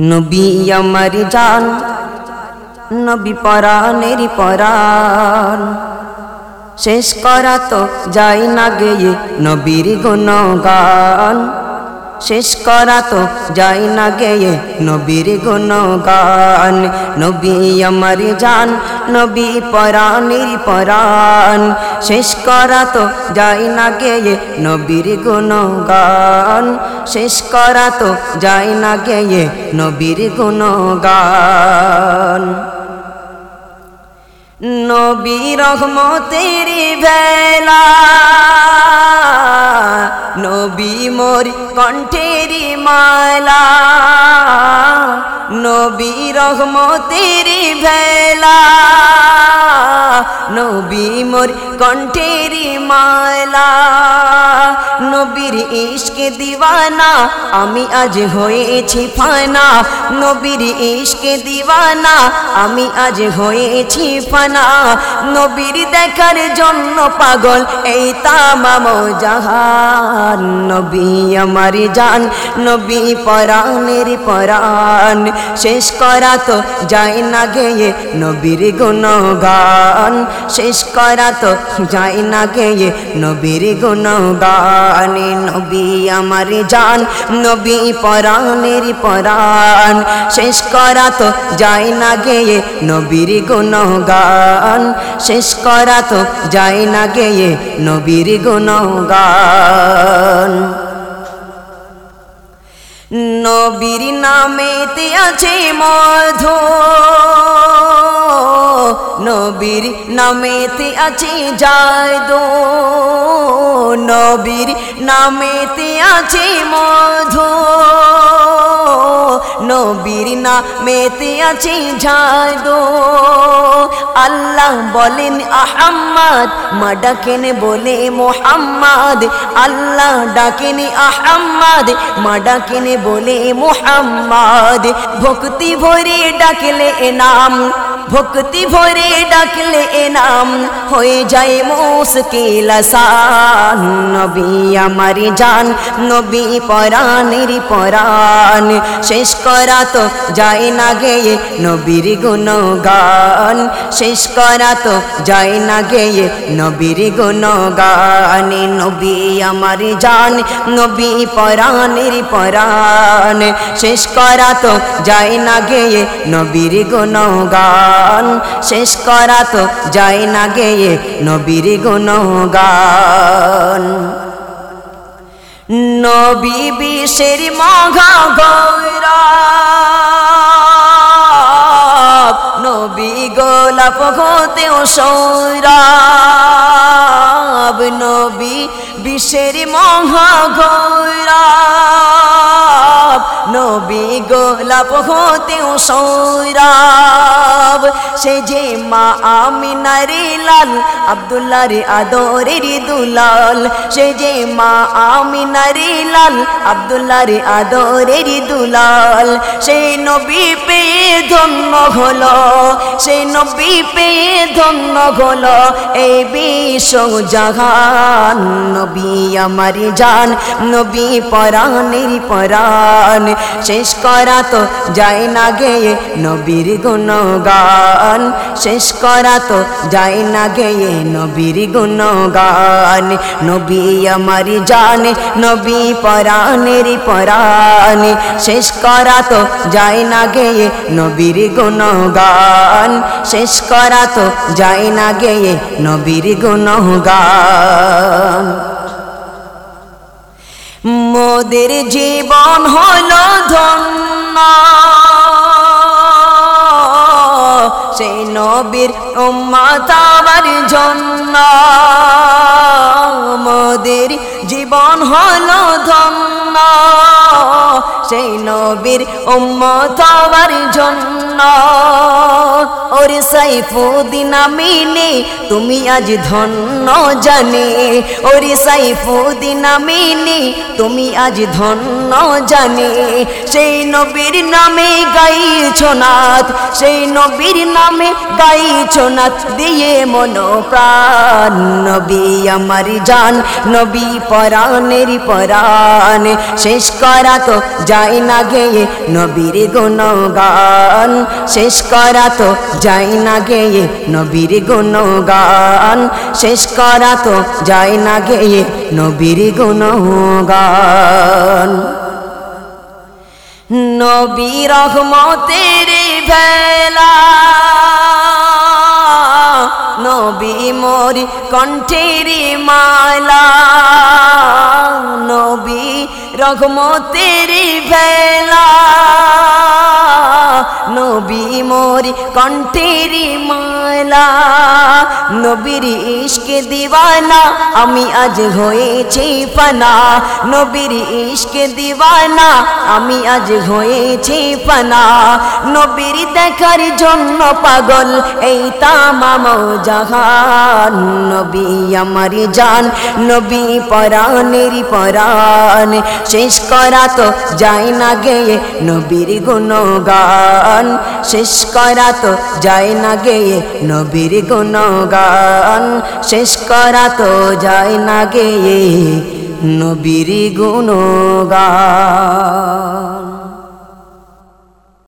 নবী আমার জান নবী পরাণের পরাণ। শেষ করা তো যাই না গেয়ে নবীর গুণগান। শেষ করা তো যাই না গেয়ে। নবীর গুণগান, নবী আমার জান, নবী পরাণের পরাণ। শেষ করা তো যাই না গেয়ে, নবীর গুণগান। শেষ করা তো যাই না গেয়ে, নবীর গুণগান। নবী রহমতের ভেলা নবী মোর কণ্ঠের মালা, নবী রহমতের ভেলা, নবী মোর কণ্ঠের মালা, নবীর ইশকে দিওয়ানা, আমি আজ হয়েছি ফানা, নবীর ইশকে দিওয়ানা, আমি আজ হয়েছি ফানা, নবীর দেখার জন্য পাগল এই তামাম জাহান নবী আমার জান, নবী পরাণের পরাণ। শেষ করা তো যায় না গেয়ে নবীর গুণগান। শেষ করা তো যায় না গেয়ে নবীর গুণগান। নবী আমার জান, নবী পরাণের পরাণ। শেষ করা তো যায় না গেয়ে নবীর গুণগান। শেষ করা তো যায় না গেয়ে নবীর গুণগান। নবীর নামেতে আছে মধু। নবীর নামেতে আছে জাদু। নবীর নামেতে আছে মধু। নবীর নামেতে আছে জাদু। আল্লাহ বলেন, আহাম্মদ, মা ডাকেন বলে মোহাম্মদ। আল্লাহ ডাকেন, আহাম্মদ, মা ডাকেন বলে মোহাম্মদ। ভক্তি ভরে ডাকলে এনাম ভক্তি ভরে ডাকলে এনাম হয়ে যায় মুশকিল আসান। নবী আমার জান, নবী পরাণের পরাণ। শেষ করা তো যায় না গেয়ে নবীর গুণগান। শেষ করা তো যায় না গেয়ে নবীর গুণগান। নবী আমার জান, নবী পরাণের পরাণ। শেষ করা তো যায় না গেয়ে নবীর গুণগান। শেষ করা তো যায় না গেয়ে নবীর গুণগান। নবী বিশের মঘা গৌরা নবী গোলাপ হতেও সৌরাব নবী বিশের মহা গৌরাব নবী গোলাপ হতেও সৌরাব সে যে মা আমিনারে লাল আবদুল্লার আদরের দুলাল। সে যে মা আমিনারে লাল আবদুল্লার আদরের দুলাল। সে নবী পেয়ে ধন্য হলো, সে নবী পেয়ে ধন্য হলো এই বিশ্ব জাহান নবী আমার জান, নবী পরাণের পরাণ। শেষ করা তো যায় না গেয়ে নবীর গুণগান। শেষ করা তো যায় না গেয়ে নবীর গুণগান। নবী আমার জান, নবী পরাণের পরাণ। শেষ করা তো যায় না গেয়ে নবীর গুণগান। শেষ করা তো যায় না গেয়ে নবীর গুণগান। মোদের জীবন হলো ধন্য। সে নবীর উম্মত আমার জন্য। মোদের জীবন হলো ধন্য। সেই নবীর উম্মত আমার জন্য। ওরে সাইফুদ্দিন, আমিনে, তুমি আজ ধন্য জানে। ওরে সাইফুদ্দিন, আমিনে, তুমি আজ ধন্য জানে। সেই নবীর নামে গাইছ নাথ, সেই নবীর নামে গাইছ নাথ, দিয়ে মন প্রাণ নবী আমার জান, নবী পরাণের পরাণ। শেষ করা তো যাই না গেয়ে নবীর গুণগান। শেষ করা তো যাই না গেয়ে নবীর গুণগান। শেষ করা তো যাই না গেয়ে নবীর গুণগান। নবী রহমতের ভেলা, নবী মোর কণ্ঠের মালা। নবী রঘমতের ভেলা নবী মোর কণ্ঠের মালা, নবীর ইশকে দিওয়ানা, আমি আজ হয়েছি ফানা। নবীর ইশকে দিওয়ানা, আমি আজ হয়েছি ফানা। নবীর দেখার জন্য পাগল এই তামাম জাহান। নবী আমার জান, নবী পরাণের পরাণ। শেষ করা তো যায় না গেয়ে নবীর গুণগান। শেষ করা তো যায় না গেয়ে নবীর গুণগান শেষ করা তো যায় না গেয়ে নবীর গুণগান